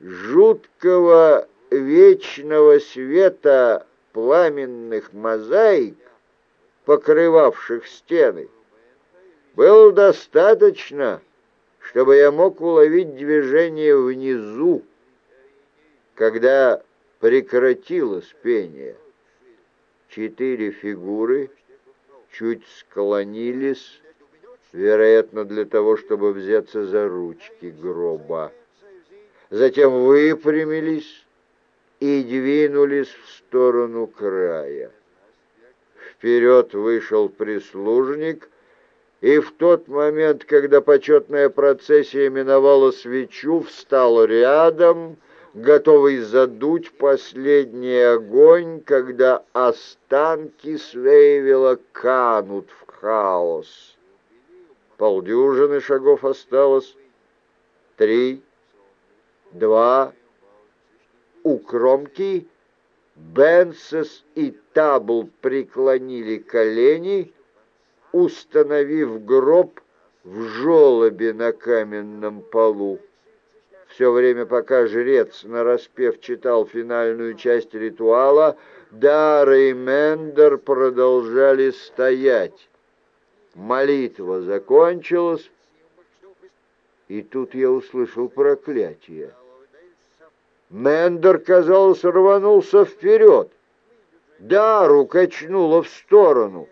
жуткого вечного света пламенных мозаик, покрывавших стены, было достаточно, чтобы я мог уловить движение внизу, когда прекратилось пение. Четыре фигуры чуть склонились, вероятно, для того, чтобы взяться за ручки гроба. Затем выпрямились и двинулись в сторону края. Вперед вышел прислужник, и в тот момент, когда почетная процессия миновала свечу, встал рядом, готовый задуть последний огонь, когда останки Свейвела канут в хаос. Полдюжины шагов осталось, три, два, у кромки Бенсес и Табл преклонили колени, установив гроб в желобе на каменном полу. Все время, пока жрец нараспев читал финальную часть ритуала, Дара и Мендер продолжали стоять. Молитва закончилась, и тут я услышал проклятие. Мендер, казалось, рванулся вперед. Дару качнуло в сторону.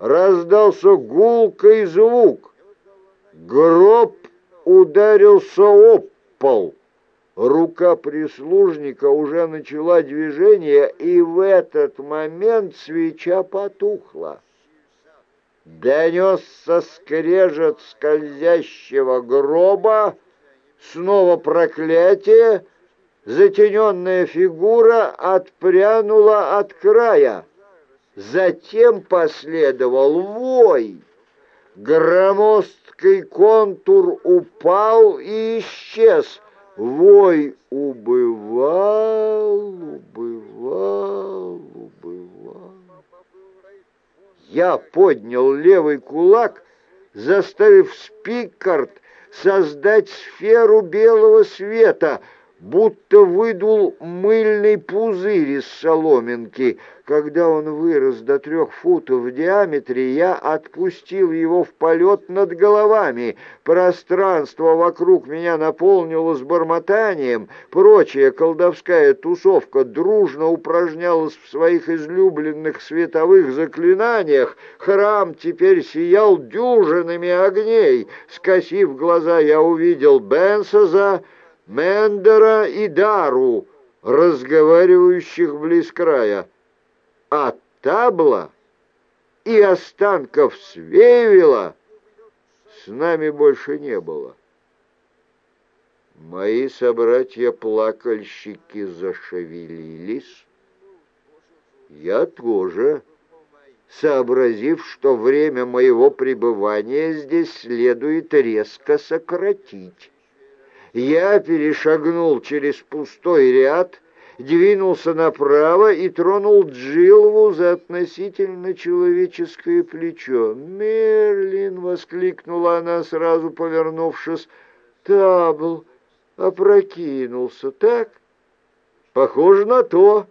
Раздался гулкий звук. Гроб ударился об пол. Рука прислужника уже начала движение, и в этот момент свеча потухла. Донесся скрежет скользящего гроба, снова проклятие, затененная фигура отпрянула от края. Затем последовал вой. Громоздкий контур упал и исчез. Вой убывал, убывал. Я поднял левый кулак, заставив Спикард создать сферу белого света — будто выдул мыльный пузырь из соломинки. Когда он вырос до трех футов в диаметре, я отпустил его в полет над головами. Пространство вокруг меня наполнилось бормотанием. Прочая колдовская тусовка дружно упражнялась в своих излюбленных световых заклинаниях. Храм теперь сиял дюжинами огней. Скосив глаза, я увидел Бенсоза, Мендера и Дару, разговаривающих близ края, а Табла и останков Свевела с нами больше не было. Мои собратья-плакальщики зашевелились. Я тоже, сообразив, что время моего пребывания здесь следует резко сократить. Я перешагнул через пустой ряд, двинулся направо и тронул Джилву за относительно человеческое плечо. «Мерлин!» — воскликнула она, сразу повернувшись. «Табл опрокинулся, так?» «Похоже на то».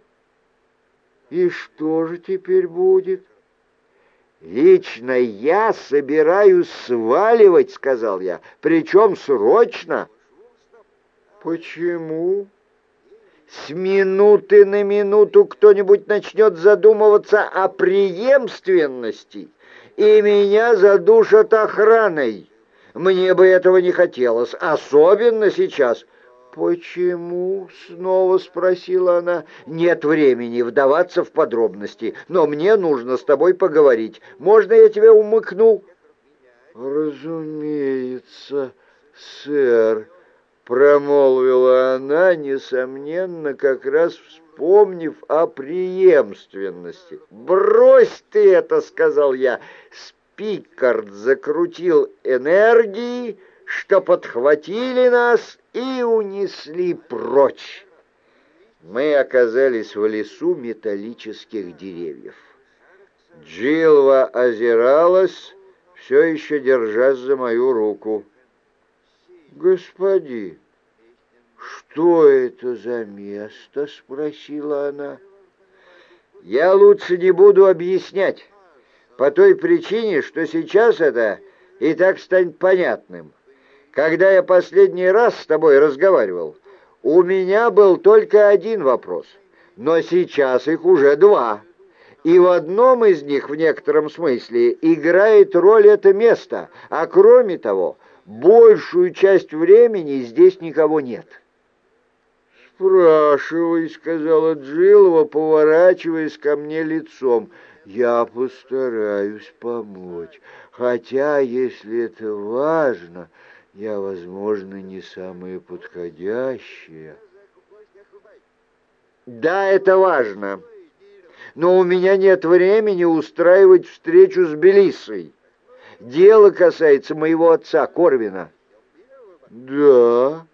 «И что же теперь будет?» «Лично я собираюсь сваливать», — сказал я, — «причем срочно». Почему? С минуты на минуту кто-нибудь начнет задумываться о преемственности, и меня задушат охраной. Мне бы этого не хотелось, особенно сейчас. «Почему?» — снова спросила она. «Нет времени вдаваться в подробности, но мне нужно с тобой поговорить. Можно я тебя умыкну?» «Разумеется, сэр», Промолвила она, несомненно, как раз вспомнив о преемственности. «Брось ты это!» — сказал я. Спикард закрутил энергии, что подхватили нас и унесли прочь. Мы оказались в лесу металлических деревьев. Джилва озиралась, все еще держась за мою руку. «Господин, «Что это за место?» — спросила она. «Я лучше не буду объяснять, по той причине, что сейчас это и так станет понятным. Когда я последний раз с тобой разговаривал, у меня был только один вопрос, но сейчас их уже два. И в одном из них, в некотором смысле, играет роль это место, а кроме того, большую часть времени здесь никого нет». «Спрашивай», — сказала Джилова, поворачиваясь ко мне лицом. «Я постараюсь помочь, хотя, если это важно, я, возможно, не самая подходящая». «Да, это важно, но у меня нет времени устраивать встречу с Белиссой. Дело касается моего отца Корвина». «Да?»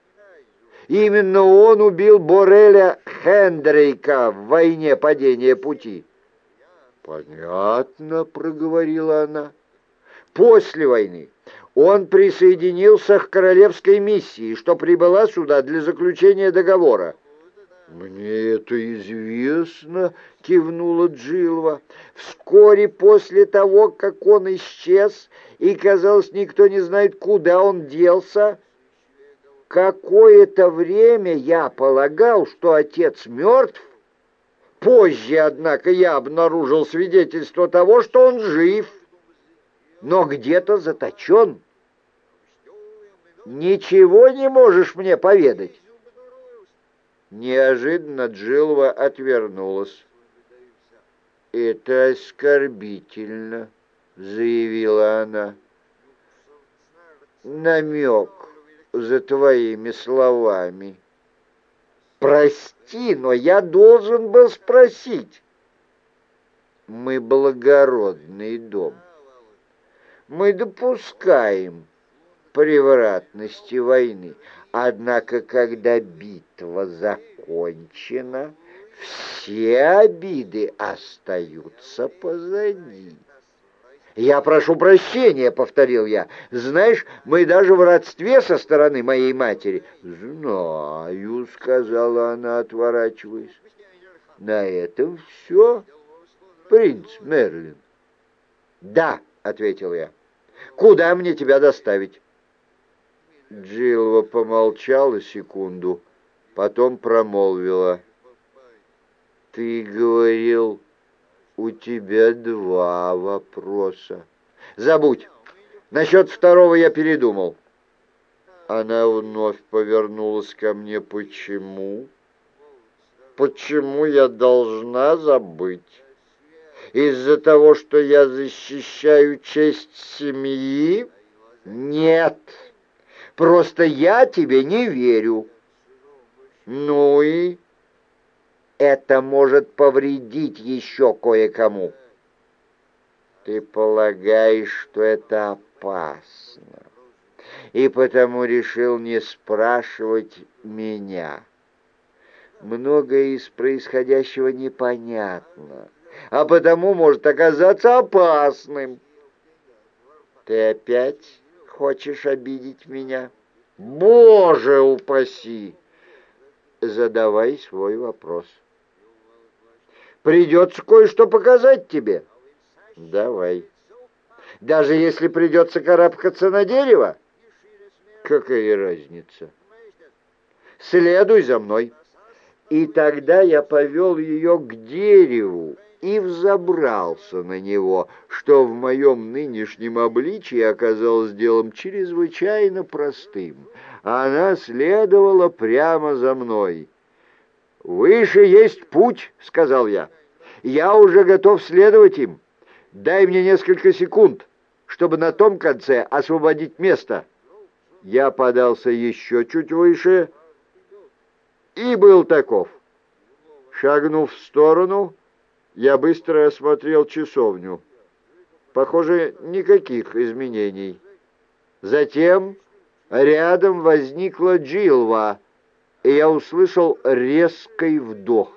Именно он убил Бореля Хендрейка в войне падения пути. «Понятно», — проговорила она. «После войны он присоединился к королевской миссии, что прибыла сюда для заключения договора». «Мне это известно», — кивнула Джилва. «Вскоре после того, как он исчез, и, казалось, никто не знает, куда он делся, Какое-то время я полагал, что отец мертв. Позже, однако, я обнаружил свидетельство того, что он жив, но где-то заточен. Ничего не можешь мне поведать? Неожиданно Джилва отвернулась. «Это оскорбительно», — заявила она. «Намек за твоими словами. Прости, но я должен был спросить. Мы благородный дом. Мы допускаем превратности войны. Однако, когда битва закончена, все обиды остаются позади. «Я прошу прощения», — повторил я. «Знаешь, мы даже в родстве со стороны моей матери». «Знаю», — сказала она, отворачиваясь. «На этом все, принц Мерлин». «Да», — ответил я. «Куда мне тебя доставить?» Джилва помолчала секунду, потом промолвила. «Ты говорил...» у тебя два вопроса. Забудь. Насчет второго я передумал. Она вновь повернулась ко мне. Почему? Почему я должна забыть? Из-за того, что я защищаю честь семьи? Нет. Просто я тебе не верю. Ну и это может повредить еще кое-кому. Ты полагаешь, что это опасно, и потому решил не спрашивать меня. Многое из происходящего непонятно, а потому может оказаться опасным. Ты опять хочешь обидеть меня? Боже упаси! Задавай свой вопрос. Придется кое-что показать тебе. Давай. Даже если придется карабкаться на дерево? Какая разница? Следуй за мной. И тогда я повел ее к дереву и взобрался на него, что в моем нынешнем обличии оказалось делом чрезвычайно простым. Она следовала прямо за мной. «Выше есть путь», — сказал я. «Я уже готов следовать им. Дай мне несколько секунд, чтобы на том конце освободить место». Я подался еще чуть выше и был таков. Шагнув в сторону, я быстро осмотрел часовню. Похоже, никаких изменений. Затем рядом возникла Джилва — и я услышал резкий вдох.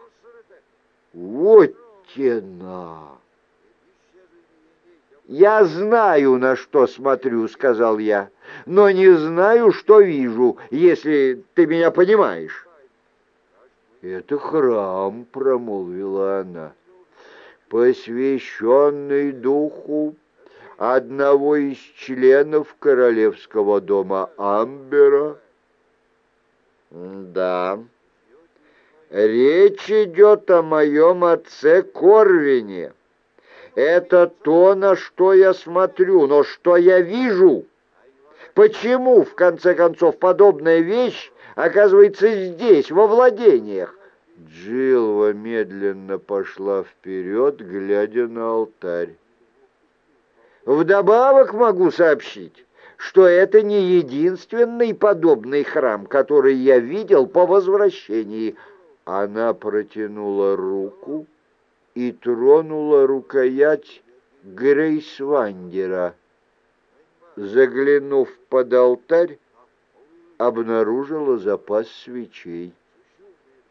Вот тена! «Я знаю, на что смотрю», — сказал я, — «но не знаю, что вижу, если ты меня понимаешь». «Это храм», — промолвила она, — «посвященный духу одного из членов королевского дома Амбера». «Да, речь идет о моем отце Корвине. Это то, на что я смотрю, но что я вижу. Почему, в конце концов, подобная вещь оказывается здесь, во владениях. Джилва медленно пошла вперед, глядя на алтарь. Вдобавок могу сообщить, что это не единственный подобный храм, который я видел по возвращении. Она протянула руку и тронула рукоять Грейсвандера. Заглянув под алтарь, обнаружила запас свечей.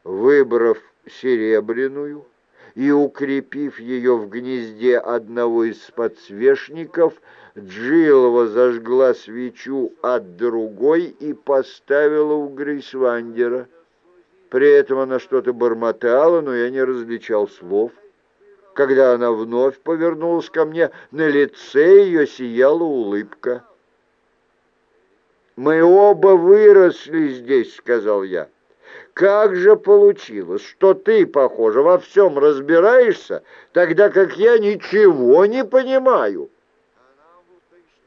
Выбрав серебряную и укрепив ее в гнезде одного из подсвечников, Джилова зажгла свечу от другой и поставила у Грейсвандера. При этом она что-то бормотала, но я не различал слов. Когда она вновь повернулась ко мне, на лице ее сияла улыбка. «Мы оба выросли здесь», — сказал я. «Как же получилось, что ты, похоже, во всем разбираешься, тогда как я ничего не понимаю?»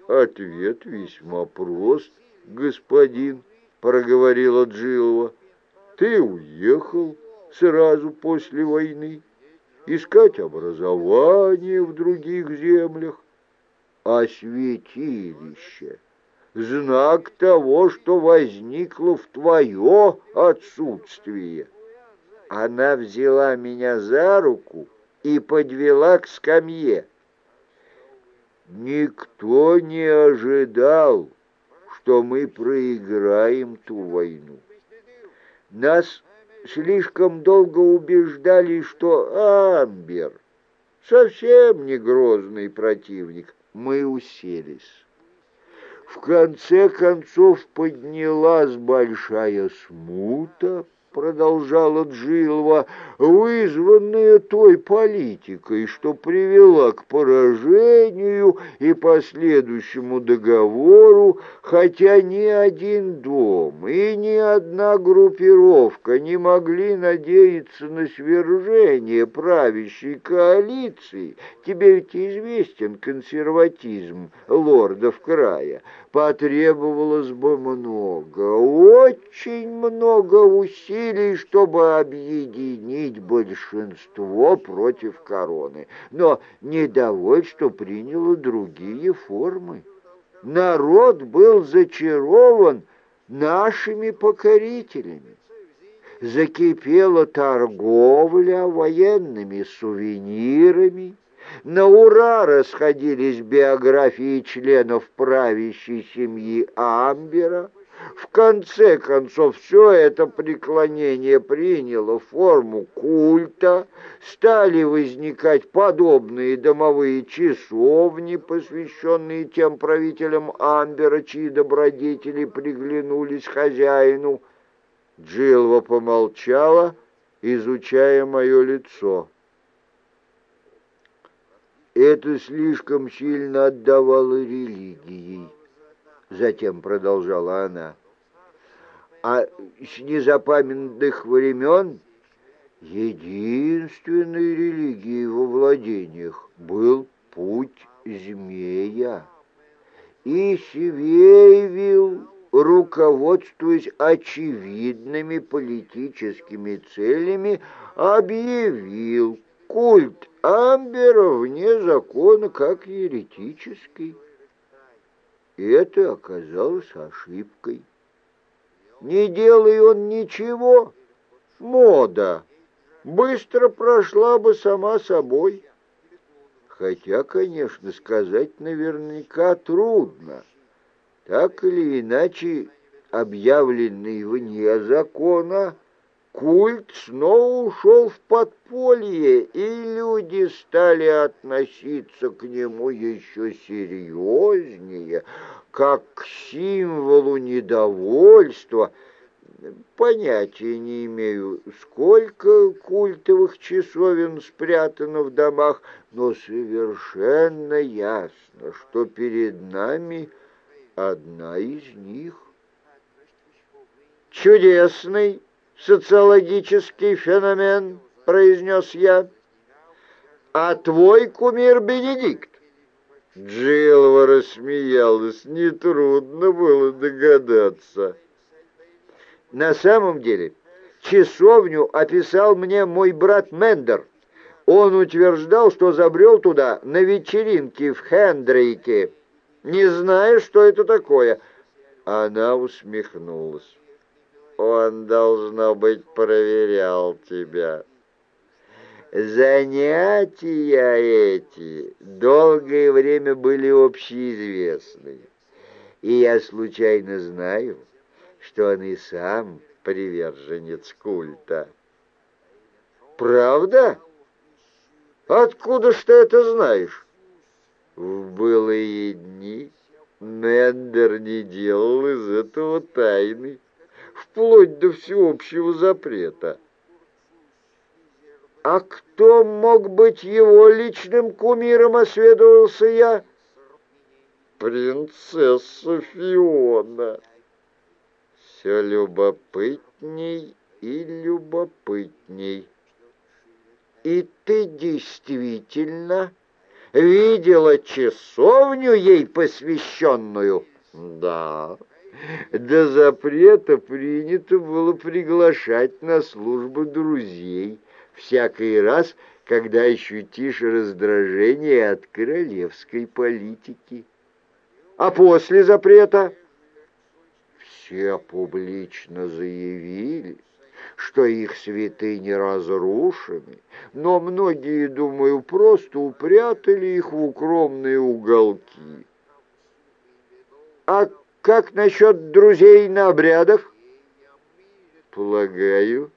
«Ответ весьма прост, господин», — проговорила Джилова. «Ты уехал сразу после войны, искать образование в других землях, а святилище — знак того, что возникло в твое отсутствие. Она взяла меня за руку и подвела к скамье. Никто не ожидал, что мы проиграем ту войну. Нас слишком долго убеждали, что Амбер совсем не грозный противник. Мы уселись. В конце концов поднялась большая смута, продолжала Джилва, вызванная той политикой, что привела к поражению и последующему договору, хотя ни один дом и ни одна группировка не могли надеяться на свержение правящей коалиции. Тебе ведь известен консерватизм лордов края потребовалось бы много, очень много усилий, чтобы объединить большинство против короны. Но недовольство приняло другие формы. Народ был зачарован нашими покорителями. Закипела торговля военными сувенирами, на ура расходились биографии членов правящей семьи Амбера. В конце концов, все это преклонение приняло форму культа, стали возникать подобные домовые часовни, посвященные тем правителям Амбера, чьи добродетели приглянулись хозяину. Джилва помолчала, изучая мое лицо. Это слишком сильно отдавало религии. Затем продолжала она. А с незапамятных времен единственной религией во владениях был путь змея. И Севейвил, руководствуясь очевидными политическими целями, объявил культ Амбера вне закона как еретический. И это оказалось ошибкой. Не делай он ничего, мода быстро прошла бы сама собой. Хотя, конечно, сказать наверняка трудно. Так или иначе, объявленный вне закона, Культ снова ушел в подполье, и люди стали относиться к нему еще серьезнее, как к символу недовольства. Понятия не имею, сколько культовых часовен спрятано в домах, но совершенно ясно, что перед нами одна из них. «Чудесный социологический феномен», — произнес я. «А твой кумир Бенедикт?» Джилова рассмеялась, нетрудно было догадаться. На самом деле, часовню описал мне мой брат Мендер. Он утверждал, что забрел туда на вечеринке в Хендрейке, не зная, что это такое. Она усмехнулась. Он, должно быть, проверял тебя. Занятия эти долгое время были общеизвестны, и я случайно знаю, что он и сам приверженец культа. Правда? Откуда ж ты это знаешь? В былые дни Мендер не делал из этого тайны, вплоть до всеобщего запрета. «А кто мог быть его личным кумиром?» — осведомился я. «Принцесса Фиона» все любопытней и любопытней. И ты действительно видела часовню ей посвященную? Да. До запрета принято было приглашать на службу друзей всякий раз, когда ощутишь раздражение от королевской политики. А после запрета? все публично заявили, что их святыни разрушены, но многие, думаю, просто упрятали их в укромные уголки. А как насчет друзей на обрядах? Полагаю,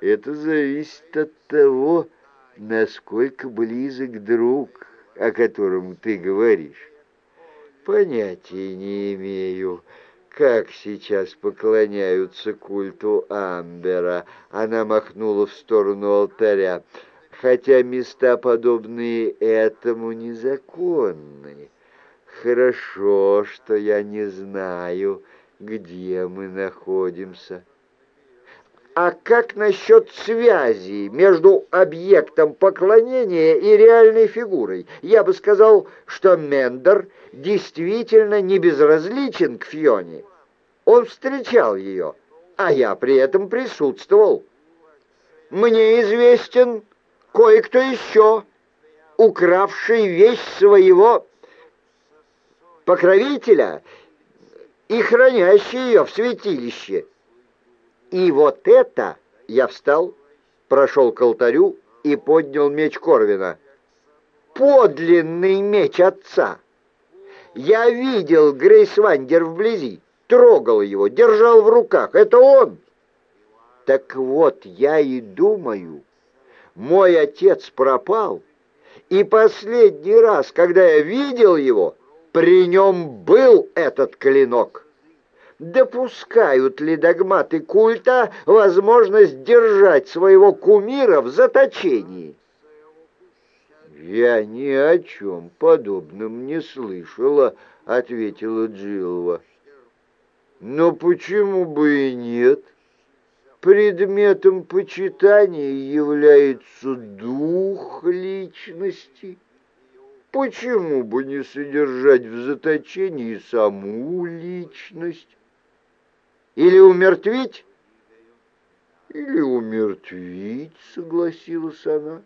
это зависит от того, насколько близок друг, о котором ты говоришь. Понятия не имею, как сейчас поклоняются культу Амбера. Она махнула в сторону алтаря. Хотя места, подобные этому, незаконны. Хорошо, что я не знаю, где мы находимся. А как насчет связи между объектом поклонения и реальной фигурой? Я бы сказал, что Мендер действительно не безразличен к Фионе. Он встречал ее, а я при этом присутствовал. Мне известен кое-кто еще, укравший вещь своего покровителя и хранящий ее в святилище. И вот это я встал, прошел к алтарю и поднял меч Корвина. Подлинный меч отца. Я видел Грейс Вандер вблизи, трогал его, держал в руках. Это он. Так вот, я и думаю, мой отец пропал, и последний раз, когда я видел его, при нем был этот клинок допускают ли догматы культа возможность держать своего кумира в заточении? «Я ни о чем подобном не слышала», — ответила Джилва. «Но почему бы и нет? Предметом почитания является дух личности. Почему бы не содержать в заточении саму личность?» Или умертвить?» «Или умертвить», — согласилась она.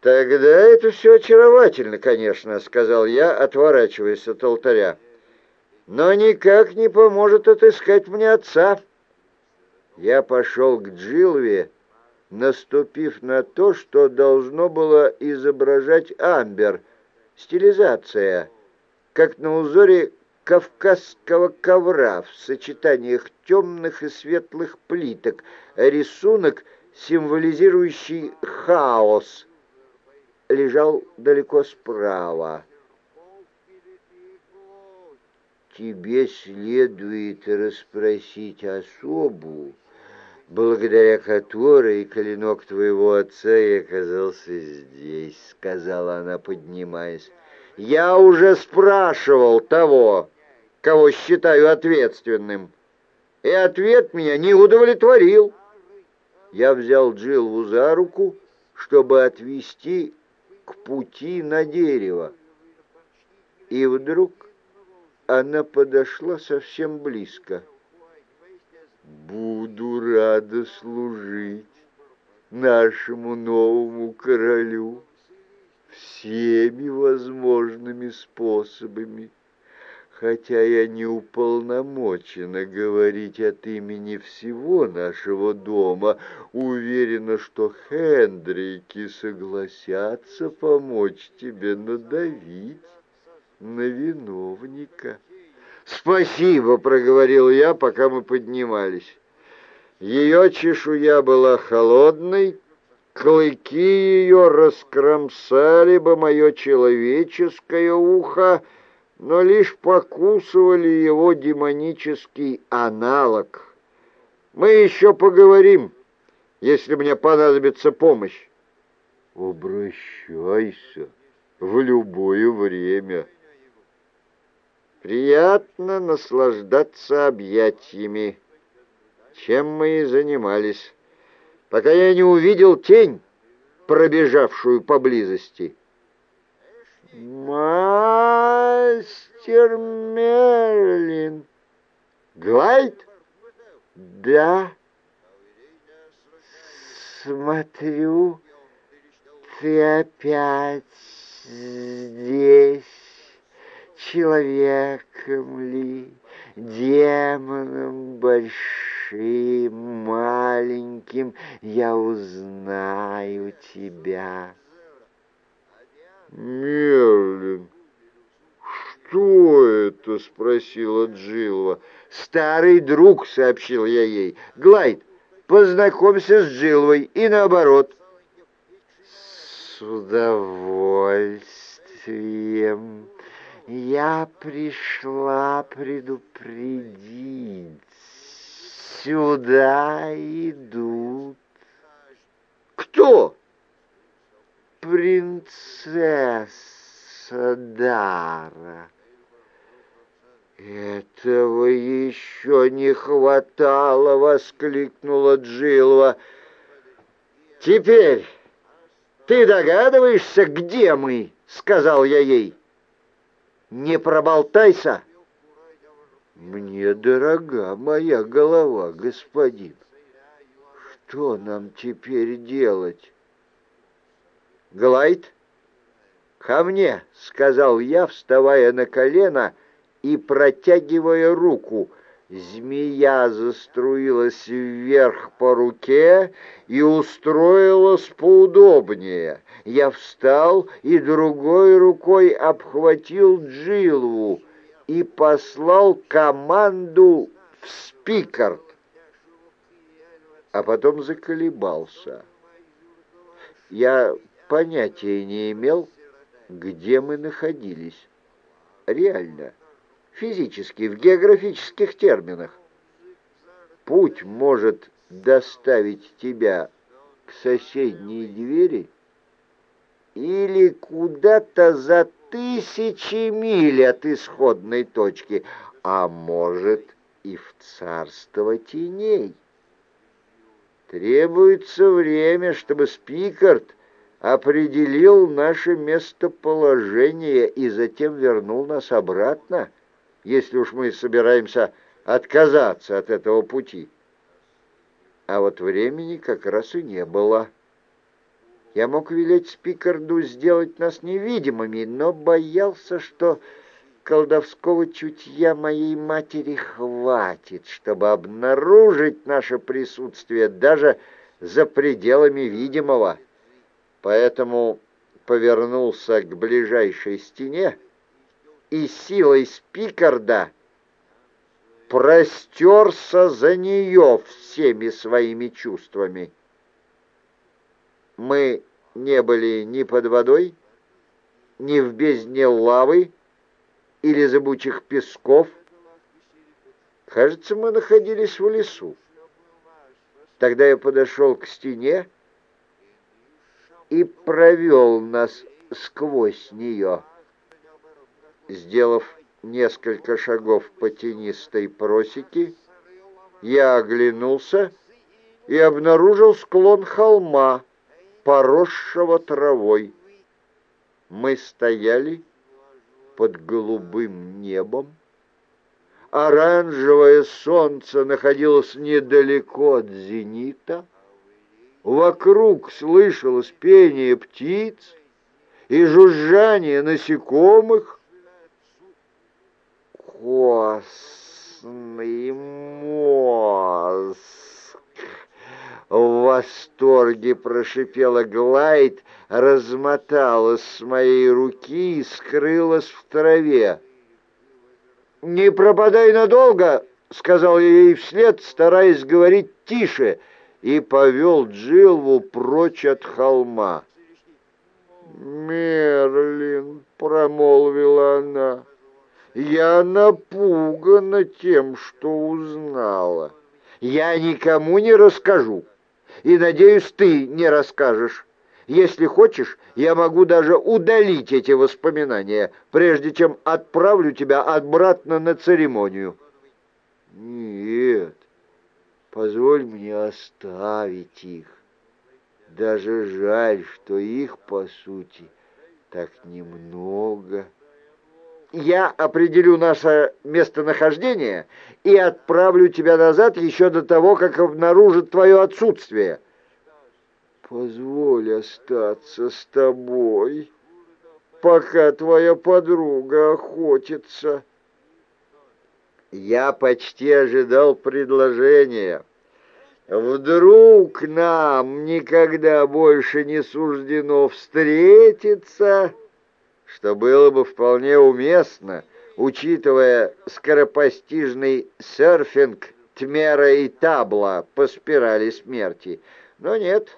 «Тогда это все очаровательно, конечно», — сказал я, отворачиваясь от алтаря. «Но никак не поможет отыскать мне отца». Я пошел к Джилве, наступив на то, что должно было изображать амбер, стилизация, как на узоре кавказского ковра в сочетаниях темных и светлых плиток, рисунок, символизирующий хаос, лежал далеко справа. тебе следует расспросить особу, благодаря которой клинок твоего отца и оказался здесь», — сказала она, поднимаясь. «Я уже спрашивал того, кого считаю ответственным, и ответ меня не удовлетворил». Я взял Джилву за руку, чтобы отвести к пути на дерево. И вдруг она подошла совсем близко. «Буду рада служить нашему новому королю всеми возможными способами» хотя я не уполномочена говорить от имени всего нашего дома, уверена, что Хендрики согласятся помочь тебе надавить на виновника. «Спасибо», — проговорил я, пока мы поднимались. Ее чешуя была холодной, клыки ее раскромсали бы мое человеческое ухо, но лишь покусывали его демонический аналог. Мы еще поговорим, если мне понадобится помощь. Обращайся в любое время. Приятно наслаждаться объятиями, чем мы и занимались, пока я не увидел тень, пробежавшую поблизости. «Мастер Мерлин!» «Глайд?» «Да». «Смотрю, ты опять здесь. Человеком ли, демоном большим, маленьким, я узнаю тебя». «Мерлин, что это?» — спросила Джилва. «Старый друг», — сообщил я ей. «Глайд, познакомься с Джилвой и наоборот». «С удовольствием. Я пришла предупредить. Сюда идут». «Кто?» принцесса Дара. «Этого еще не хватало!» — воскликнула Джилва. «Теперь ты догадываешься, где мы?» — сказал я ей. «Не проболтайся!» «Мне дорога моя голова, господин. Что нам теперь делать?» Глайд, ко мне, — сказал я, вставая на колено и протягивая руку. Змея заструилась вверх по руке и устроилась поудобнее. Я встал и другой рукой обхватил Джилву и послал команду в Спикард, а потом заколебался. Я понятия не имел, где мы находились. Реально, физически, в географических терминах. Путь может доставить тебя к соседней двери или куда-то за тысячи миль от исходной точки, а может и в царство теней. Требуется время, чтобы Спикард определил наше местоположение и затем вернул нас обратно, если уж мы собираемся отказаться от этого пути. А вот времени как раз и не было. Я мог велеть Спикарду сделать нас невидимыми, но боялся, что колдовского чутья моей матери хватит, чтобы обнаружить наше присутствие даже за пределами видимого поэтому повернулся к ближайшей стене и силой спикарда простерся за нее всеми своими чувствами. Мы не были ни под водой, ни в бездне лавы или зыбучих песков, Кажется, мы находились в лесу. Тогда я подошел к стене и провел нас сквозь нее. Сделав несколько шагов по тенистой просеке, я оглянулся и обнаружил склон холма, поросшего травой. Мы стояли под голубым небом. Оранжевое солнце находилось недалеко от зенита. Вокруг слышалось пение птиц и жужжание насекомых. Костный мозг! В восторге прошипела Глайд, размоталась с моей руки и скрылась в траве. «Не пропадай надолго!» — сказал я ей вслед, стараясь говорить тише, и повел Джилву прочь от холма. «Мерлин!» — промолвила она. «Я напугана тем, что узнала. Я никому не расскажу, и, надеюсь, ты не расскажешь. Если хочешь, я могу даже удалить эти воспоминания, прежде чем отправлю тебя обратно на церемонию». «Нет, позволь мне оставить их. Даже жаль, что их, по сути, так немного». «Я определю наше местонахождение и отправлю тебя назад еще до того, как обнаружат твое отсутствие». «Позволь остаться с тобой, пока твоя подруга охотится». Я почти ожидал предложения. Вдруг нам никогда больше не суждено встретиться, что было бы вполне уместно, учитывая скоропостижный серфинг Тмера и Табла по спирали смерти. Но нет,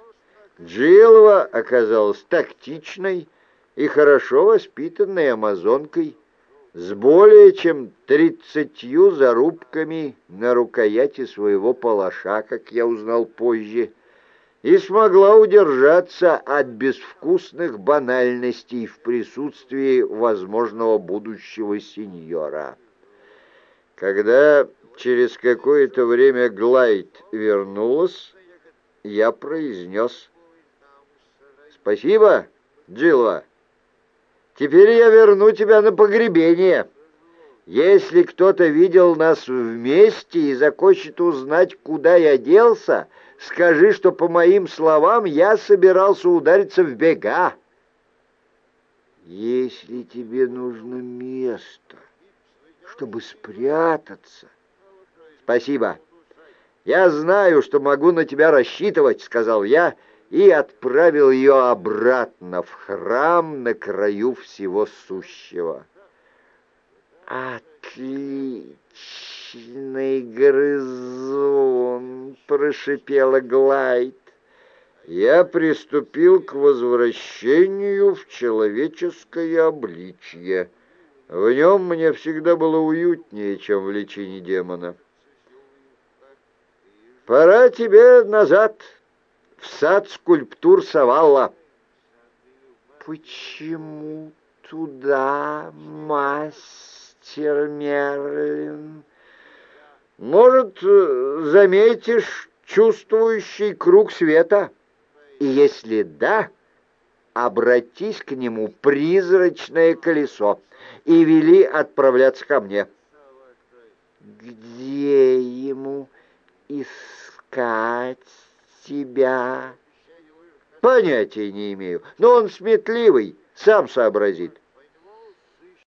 Джилова оказалась тактичной и хорошо воспитанной амазонкой, с более чем тридцатью зарубками на рукояти своего палаша, как я узнал позже, и смогла удержаться от безвкусных банальностей в присутствии возможного будущего сеньора. Когда через какое-то время Глайд вернулась, я произнес «Спасибо, Джилла». Теперь я верну тебя на погребение. Если кто-то видел нас вместе и захочет узнать, куда я делся, скажи, что, по моим словам, я собирался удариться в бега. Если тебе нужно место, чтобы спрятаться... Спасибо. Я знаю, что могу на тебя рассчитывать, сказал я, — и отправил ее обратно в храм на краю всего сущего. «Отличный грызун!» — прошипела Глайд. Я приступил к возвращению в человеческое обличье. В нем мне всегда было уютнее, чем в личине демона. «Пора тебе назад!» в сад скульптур Савалла. «Почему туда, мастер Мерлин?» «Может, заметишь чувствующий круг света? И если да, обратись к нему призрачное колесо и вели отправляться ко мне». «Где ему искать?» тебя?» «Понятия не имею, но он сметливый, сам сообразит.